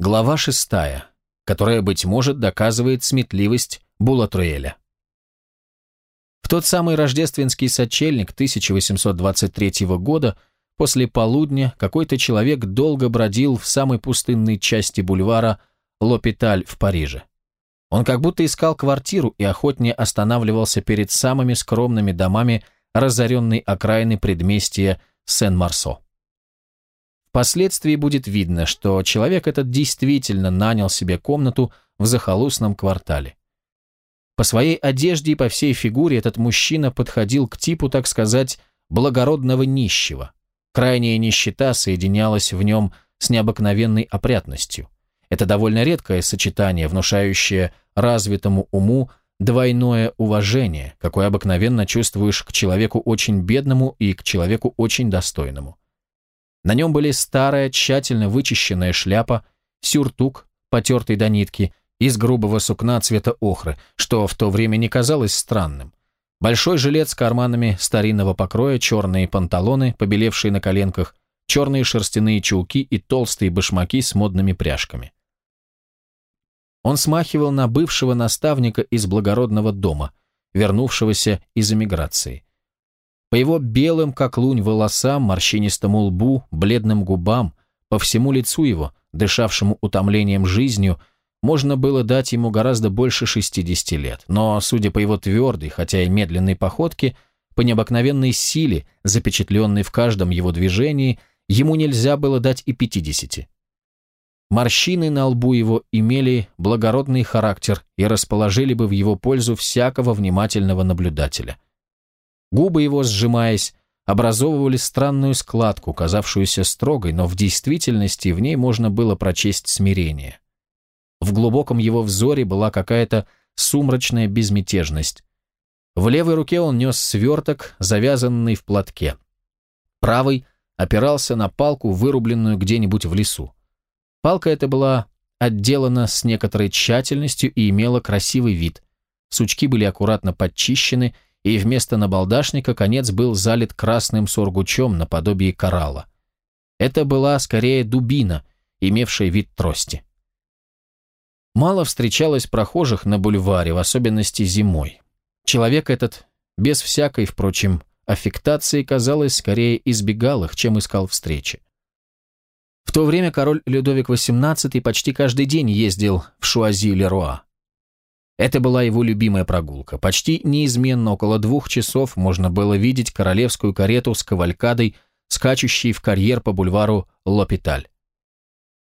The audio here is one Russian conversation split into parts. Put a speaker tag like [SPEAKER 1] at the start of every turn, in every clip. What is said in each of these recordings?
[SPEAKER 1] Глава шестая, которая, быть может, доказывает сметливость Булатруэля. В тот самый рождественский сочельник 1823 года после полудня какой-то человек долго бродил в самой пустынной части бульвара Лопиталь в Париже. Он как будто искал квартиру и охотнее останавливался перед самыми скромными домами разоренной окраины предместья Сен-Марсо. Впоследствии будет видно, что человек этот действительно нанял себе комнату в захолустном квартале. По своей одежде и по всей фигуре этот мужчина подходил к типу, так сказать, благородного нищего. Крайняя нищета соединялась в нем с необыкновенной опрятностью. Это довольно редкое сочетание, внушающее развитому уму двойное уважение, какое обыкновенно чувствуешь к человеку очень бедному и к человеку очень достойному. На нем были старая, тщательно вычищенная шляпа, сюртук, потертый до нитки, из грубого сукна цвета охры, что в то время не казалось странным. Большой жилет с карманами старинного покроя, черные панталоны, побелевшие на коленках, черные шерстяные чулки и толстые башмаки с модными пряжками. Он смахивал на бывшего наставника из благородного дома, вернувшегося из эмиграции. По его белым, как лунь, волосам, морщинистому лбу, бледным губам, по всему лицу его, дышавшему утомлением жизнью, можно было дать ему гораздо больше 60 лет, но, судя по его твердой, хотя и медленной походке, по необыкновенной силе, запечатленной в каждом его движении, ему нельзя было дать и 50. Морщины на лбу его имели благородный характер и расположили бы в его пользу всякого внимательного наблюдателя. Губы его, сжимаясь, образовывали странную складку, казавшуюся строгой, но в действительности в ней можно было прочесть смирение. В глубоком его взоре была какая-то сумрачная безмятежность. В левой руке он нес сверток, завязанный в платке. Правый опирался на палку, вырубленную где-нибудь в лесу. Палка эта была отделана с некоторой тщательностью и имела красивый вид. Сучки были аккуратно подчищены, и вместо набалдашника конец был залит красным сургучом наподобие коралла. Это была скорее дубина, имевшая вид трости. Мало встречалось прохожих на бульваре, в особенности зимой. Человек этот, без всякой, впрочем, аффектации, казалось, скорее избегал их, чем искал встречи. В то время король Людовик XVIII почти каждый день ездил в Шуази-Леруа. Это была его любимая прогулка. Почти неизменно около двух часов можно было видеть королевскую карету с кавалькадой, скачущей в карьер по бульвару Лопиталь.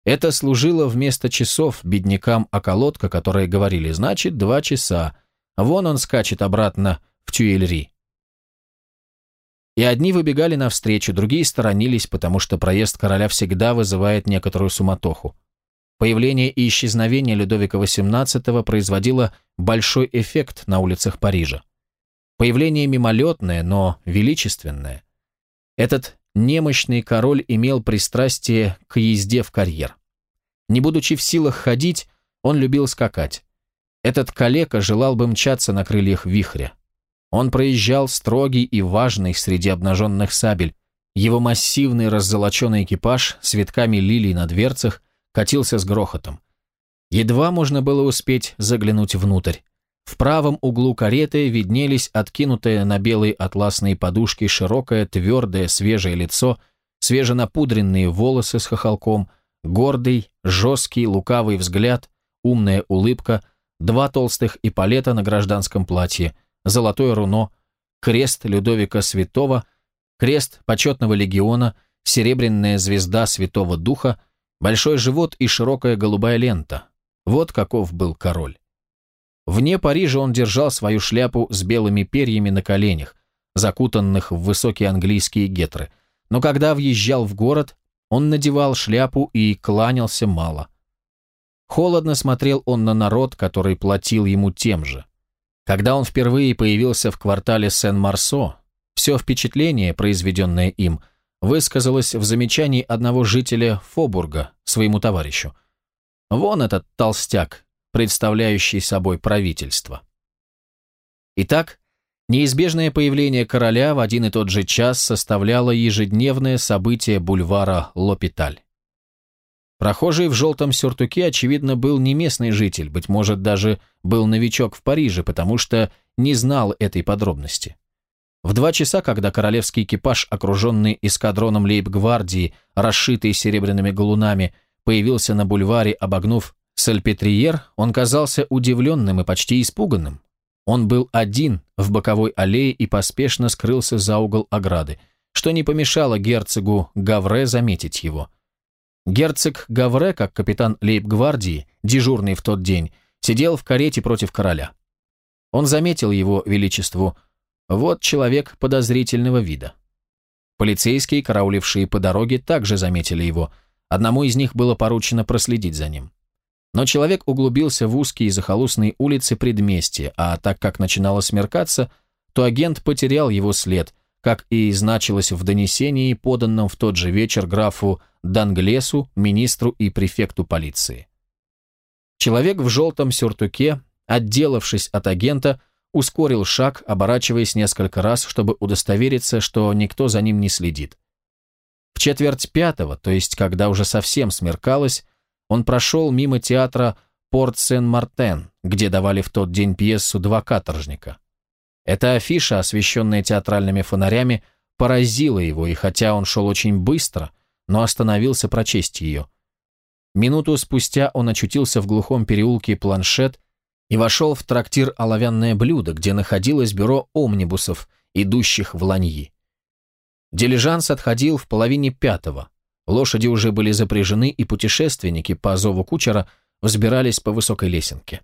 [SPEAKER 1] Это служило вместо часов беднякам околотка, которые говорили, значит, два часа. Вон он скачет обратно в Тюильри. И одни выбегали навстречу, другие сторонились, потому что проезд короля всегда вызывает некоторую суматоху. Появление и исчезновение Людовика XVIII производило большой эффект на улицах Парижа. Появление мимолетное, но величественное. Этот немощный король имел пристрастие к езде в карьер. Не будучи в силах ходить, он любил скакать. Этот калека желал бы мчаться на крыльях вихря. Он проезжал строгий и важный среди обнаженных сабель. Его массивный раззолоченный экипаж с витками лилий на дверцах катился с грохотом. Едва можно было успеть заглянуть внутрь. В правом углу кареты виднелись откинутые на белые атласные подушки широкое, твердое, свежее лицо, свеженапудренные волосы с хохолком, гордый, жесткий, лукавый взгляд, умная улыбка, два толстых эполета на гражданском платье – золотое руно, крест Людовика Святого, крест почетного легиона, серебряная звезда Святого Духа, большой живот и широкая голубая лента. Вот каков был король. Вне Парижа он держал свою шляпу с белыми перьями на коленях, закутанных в высокие английские гетры, но когда въезжал в город, он надевал шляпу и кланялся мало. Холодно смотрел он на народ, который платил ему тем же. Когда он впервые появился в квартале Сен-Марсо, все впечатление, произведенное им, высказалось в замечании одного жителя Фобурга своему товарищу. «Вон этот толстяк, представляющий собой правительство». Итак, неизбежное появление короля в один и тот же час составляло ежедневное событие бульвара Лопиталь. Прохожий в желтом сюртуке, очевидно, был не местный житель, быть может, даже был новичок в Париже, потому что не знал этой подробности. В два часа, когда королевский экипаж, окруженный эскадроном лейб-гвардии, расшитый серебряными галунами, появился на бульваре, обогнув Сальпетриер, он казался удивленным и почти испуганным. Он был один в боковой аллее и поспешно скрылся за угол ограды, что не помешало герцогу Гавре заметить его – Герцог Гавре, как капитан лейб-гвардии, дежурный в тот день, сидел в карете против короля. Он заметил его величеству. Вот человек подозрительного вида. Полицейские, караулившие по дороге, также заметили его. Одному из них было поручено проследить за ним. Но человек углубился в узкие захолустные улицы предместья, а так как начинало смеркаться, то агент потерял его след, как и значилось в донесении, поданном в тот же вечер графу Данглесу, министру и префекту полиции. Человек в желтом сюртуке, отделавшись от агента, ускорил шаг, оборачиваясь несколько раз, чтобы удостовериться, что никто за ним не следит. В четверть пятого, то есть когда уже совсем смеркалось, он прошел мимо театра Порт-Сен-Мартен, где давали в тот день пьесу «Два каторжника». Эта афиша, освещенная театральными фонарями, поразила его, и хотя он шел очень быстро, но остановился прочесть ее. Минуту спустя он очутился в глухом переулке Планшет и вошел в трактир «Оловянное блюдо», где находилось бюро омнибусов, идущих в Ланьи. Дилижанс отходил в половине пятого. Лошади уже были запряжены, и путешественники по зову кучера взбирались по высокой лесенке.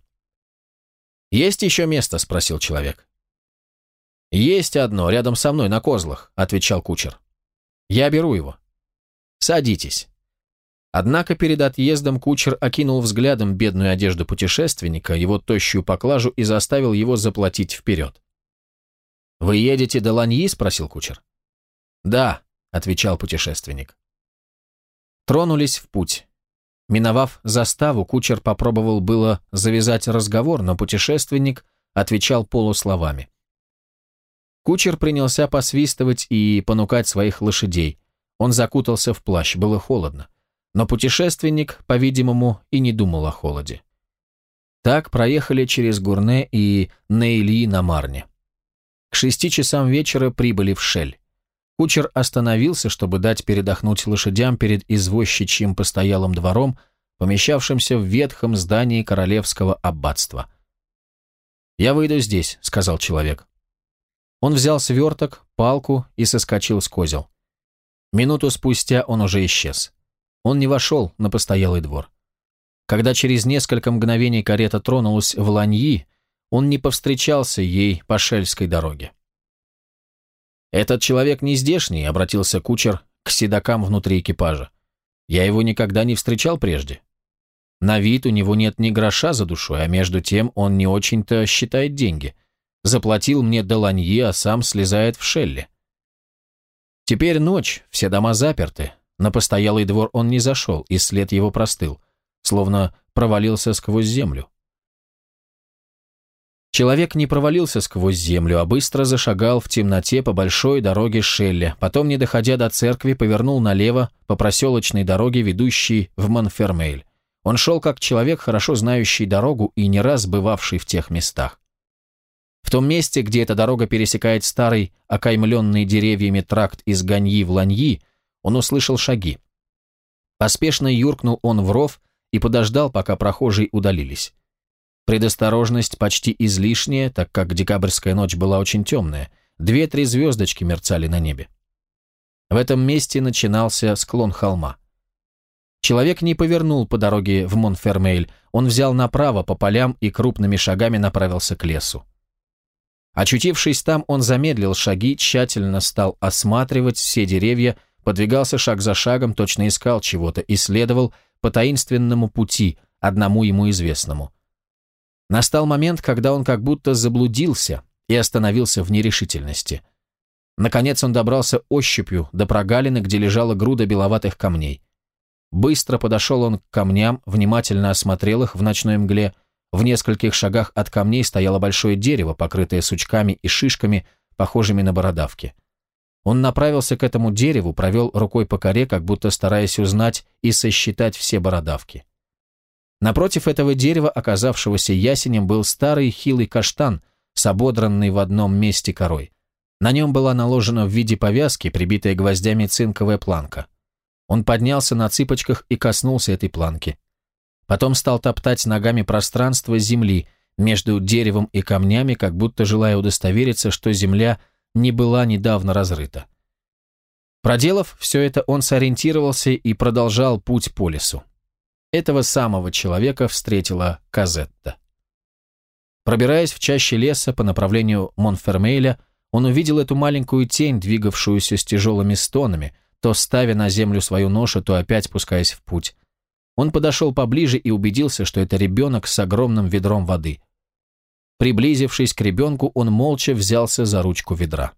[SPEAKER 1] «Есть еще место?» – спросил человек. «Есть одно, рядом со мной, на козлах», — отвечал кучер. «Я беру его». «Садитесь». Однако перед отъездом кучер окинул взглядом бедную одежду путешественника, его тощую поклажу и заставил его заплатить вперед. «Вы едете до Ланьи?» — спросил кучер. «Да», — отвечал путешественник. Тронулись в путь. Миновав заставу, кучер попробовал было завязать разговор, но путешественник отвечал полусловами. Кучер принялся посвистывать и понукать своих лошадей. Он закутался в плащ, было холодно. Но путешественник, по-видимому, и не думал о холоде. Так проехали через Гурне и Нейли на Марне. К шести часам вечера прибыли в Шель. Кучер остановился, чтобы дать передохнуть лошадям перед извозчичьим постоялым двором, помещавшимся в ветхом здании королевского аббатства. «Я выйду здесь», — сказал человек. Он взял сверток, палку и соскочил с козел. Минуту спустя он уже исчез. Он не вошел на постоялый двор. Когда через несколько мгновений карета тронулась в Ланьи, он не повстречался ей по шельской дороге. «Этот человек не здешний», — обратился кучер к седокам внутри экипажа. «Я его никогда не встречал прежде. На вид у него нет ни гроша за душой, а между тем он не очень-то считает деньги. Заплатил мне Деланье, а сам слезает в Шелле. Теперь ночь, все дома заперты. На постоялый двор он не зашел, и след его простыл, словно провалился сквозь землю. Человек не провалился сквозь землю, а быстро зашагал в темноте по большой дороге Шелле, потом, не доходя до церкви, повернул налево по проселочной дороге, ведущей в Монфермейль. Он шел как человек, хорошо знающий дорогу и не раз бывавший в тех местах. В том месте, где эта дорога пересекает старый, окаймленный деревьями тракт из Ганьи в Ланьи, он услышал шаги. Поспешно юркнул он в ров и подождал, пока прохожие удалились. Предосторожность почти излишняя, так как декабрьская ночь была очень темная. Две-три звездочки мерцали на небе. В этом месте начинался склон холма. Человек не повернул по дороге в Монфермейль, он взял направо по полям и крупными шагами направился к лесу. Очутившись там, он замедлил шаги, тщательно стал осматривать все деревья, подвигался шаг за шагом, точно искал чего-то, исследовал по таинственному пути, одному ему известному. Настал момент, когда он как будто заблудился и остановился в нерешительности. Наконец он добрался ощупью до прогалины, где лежала груда беловатых камней. Быстро подошел он к камням, внимательно осмотрел их в ночной мгле, в нескольких шагах от камней стояло большое дерево, покрытое сучками и шишками, похожими на бородавки. Он направился к этому дереву, провел рукой по коре, как будто стараясь узнать и сосчитать все бородавки. Напротив этого дерева, оказавшегося ясенем, был старый хилый каштан с ободранной в одном месте корой. На нем была наложена в виде повязки, прибитая гвоздями цинковая планка. Он поднялся на цыпочках и коснулся этой планки. Потом стал топтать ногами пространство земли между деревом и камнями, как будто желая удостовериться, что земля не была недавно разрыта. Проделав все это, он сориентировался и продолжал путь по лесу. Этого самого человека встретила Казетта. Пробираясь в чаще леса по направлению Монфермейля, он увидел эту маленькую тень, двигавшуюся с тяжелыми стонами, то ставя на землю свою ношу, то опять пускаясь в путь. Он подошел поближе и убедился, что это ребенок с огромным ведром воды. Приблизившись к ребенку, он молча взялся за ручку ведра.